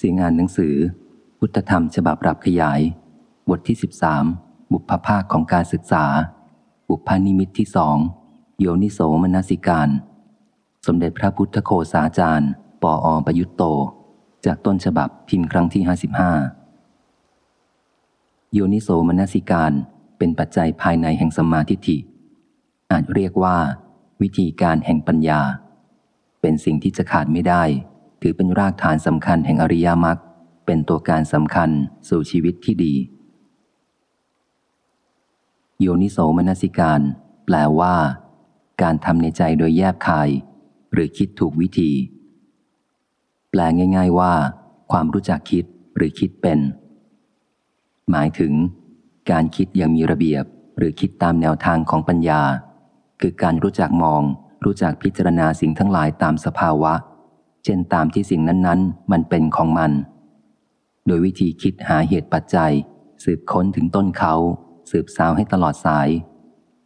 เสียงอ่านหนังสือ พุทธธรรมฉบับปรับขยาย บทที่ 13 บุพภาคของการศึกษา บุพานิมิตที่สองโยนิโสมนสิการ สมเด็จพระพุทธโคสาจารย์ ปออประยุตโต จากต้นฉบับพิมพ์ครั้งที่ 55 โยนิโสมนสิการเป็นปัจจัยภายในแห่งสมาทิฐิ อาจเรียกว่า วิธีการแห่งปัญญา เป็นสิ่งที่จะขาดไม่ได้ ถือเป็นรากฐานสำคัญแห่งอริยมรรคเป็นตัวการสำคัญสู่ชีวิตที่ดี โยนิโสมนสิการ แปลว่า การทำในใจโดยแยบคาย หรือคิดถูกวิธี แปลง่าย ๆว่า ความรู้จักคิดหรือคิดเป็น หมายถึง การคิดอย่างมีระเบียบ หรือคิดตามแนวทางของปัญญา คือการรู้จักมอง รู้จักพิจารณาสิ่งทั้งหลายตามสภาวะ เช่นตามที่สิ่งนั้นๆ มันเป็นของมัน โดยวิธีคิดหาเหตุปัจจัย สืบค้นถึงต้นเขา สืบสาวให้ตลอดสาย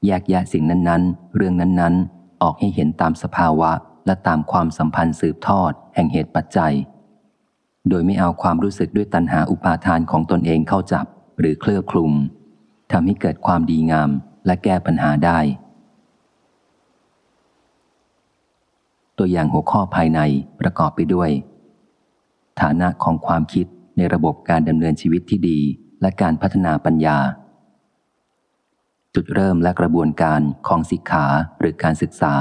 แยกแยะสิ่งนั้นๆ เรื่องนั้นๆ ออกให้เห็นตามสภาวะและตามความสัมพันธ์สืบทอด แห่งเหตุปัจจัย โดยไม่เอาความรู้สึกด้วยตัณหาอุปาทานของตนเองเข้าจับหรือเคลือบคลุมทำให้เกิดความดีงามและแก้ปัญหาได้ ตัวอย่างหัวข้อภายในประกอบไปด้วย ฐานะของความคิดในระบบการดำเนินชีวิตที่ดีและการพัฒนาปัญญา จุดเริ่มและกระบวนการของสิกขาหรือการศึกษา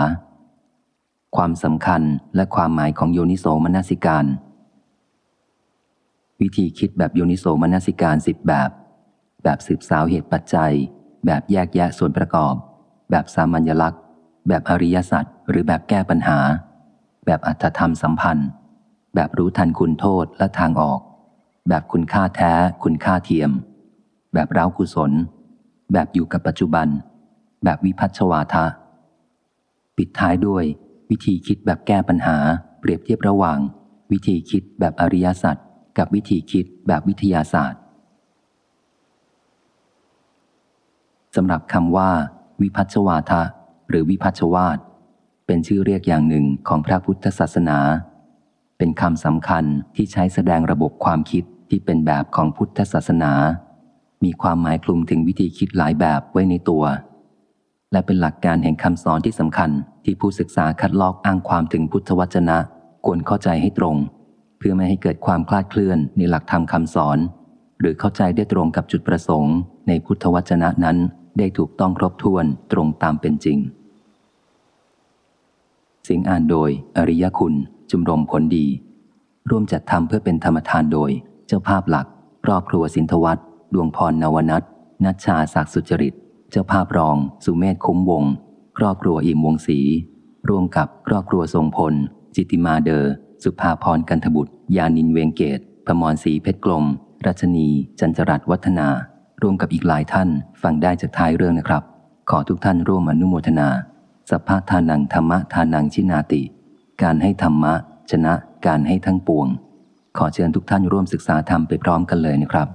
ความสำคัญและความหมายของโยนิโสมนสิการ วิธีคิดแบบโยนิโสมนสิการสิบแบบ แบบสืบสาวเหตุปัจจัย แบบแยกแยะส่วนประกอบ แบบสามัญลักษณ์ แบบอริยสัจหรือแบบแก้ปัญหา แบบอัตธรรมสัมพันธ์ แบบรู้ทันคุณโทษและทางออก แบบคุณค่าแท้คุณค่าเทียม แบบร้าวกุศล แบบอยู่กับปัจจุบัน แบบวิพัชวาทะ ปิดท้ายด้วย วิธีคิดแบบแก้ปัญหา เปรียบเทียบระหว่าง วิธีคิดแบบอริยสัจกับวิธีคิดแบบวิทยาศาสตร์สำหรับคำว่า วิพัชวาทะ หรือวิพัชวาท เป็นชื่อเรียกอย่างหนึ่งของพระพุทธศาสนา เป็นคำสำคัญที่ใช้แสดงระบบความคิดที่เป็นแบบของพุทธศาสนา มีความหมายคลุมถึงวิธีคิดหลายแบบไว้ในตัว และเป็นหลักการแห่งคำสอนที่สำคัญที่ผู้ศึกษาคัดลอกอ้างความถึงพุทธวจนะควรเข้าใจให้ตรง เพื่อไม่ให้เกิดความคลาดเคลื่อนในหลักธรรมคำสอน หรือเข้าใจได้ตรงกับจุดประสงค์ ในพุทธวจนะนั้นได้ถูกต้องครบถ้วนตรงตามเป็นจริง เสียงอ่านโดย อริยคุณจุมรมผลดี ร่วมจัดทำเพื่อเป็นธรรมทานโดย เจ้าภาพหลัก ครอบครัวสินทวัตดวงพรนวนัทนัชชาศักสุจริต เจ้าภาพรอง สุเมธคุ้มวง ครอบครัวอิ่มวงศรีร่วมกับครอบครัวทรงพล จิติมาเดอสุภาพรกันทบุตร ยานินเวงเกตพมรศรีเพชรกลม รัชนี จันจรัตวัฒนา ร่วมกับอีกหลายท่านฟังได้จากท้ายเรื่องนะครับ ขอทุกท่านร่วมอนุโมทนา สัพพะทานังธรรมะทานังชินาติ การให้ธรรมะ ชนะการให้ทั้งปวง ขอเชิญทุกท่านร่วมศึกษาธรรมไปพร้อมกันเลยนะครับ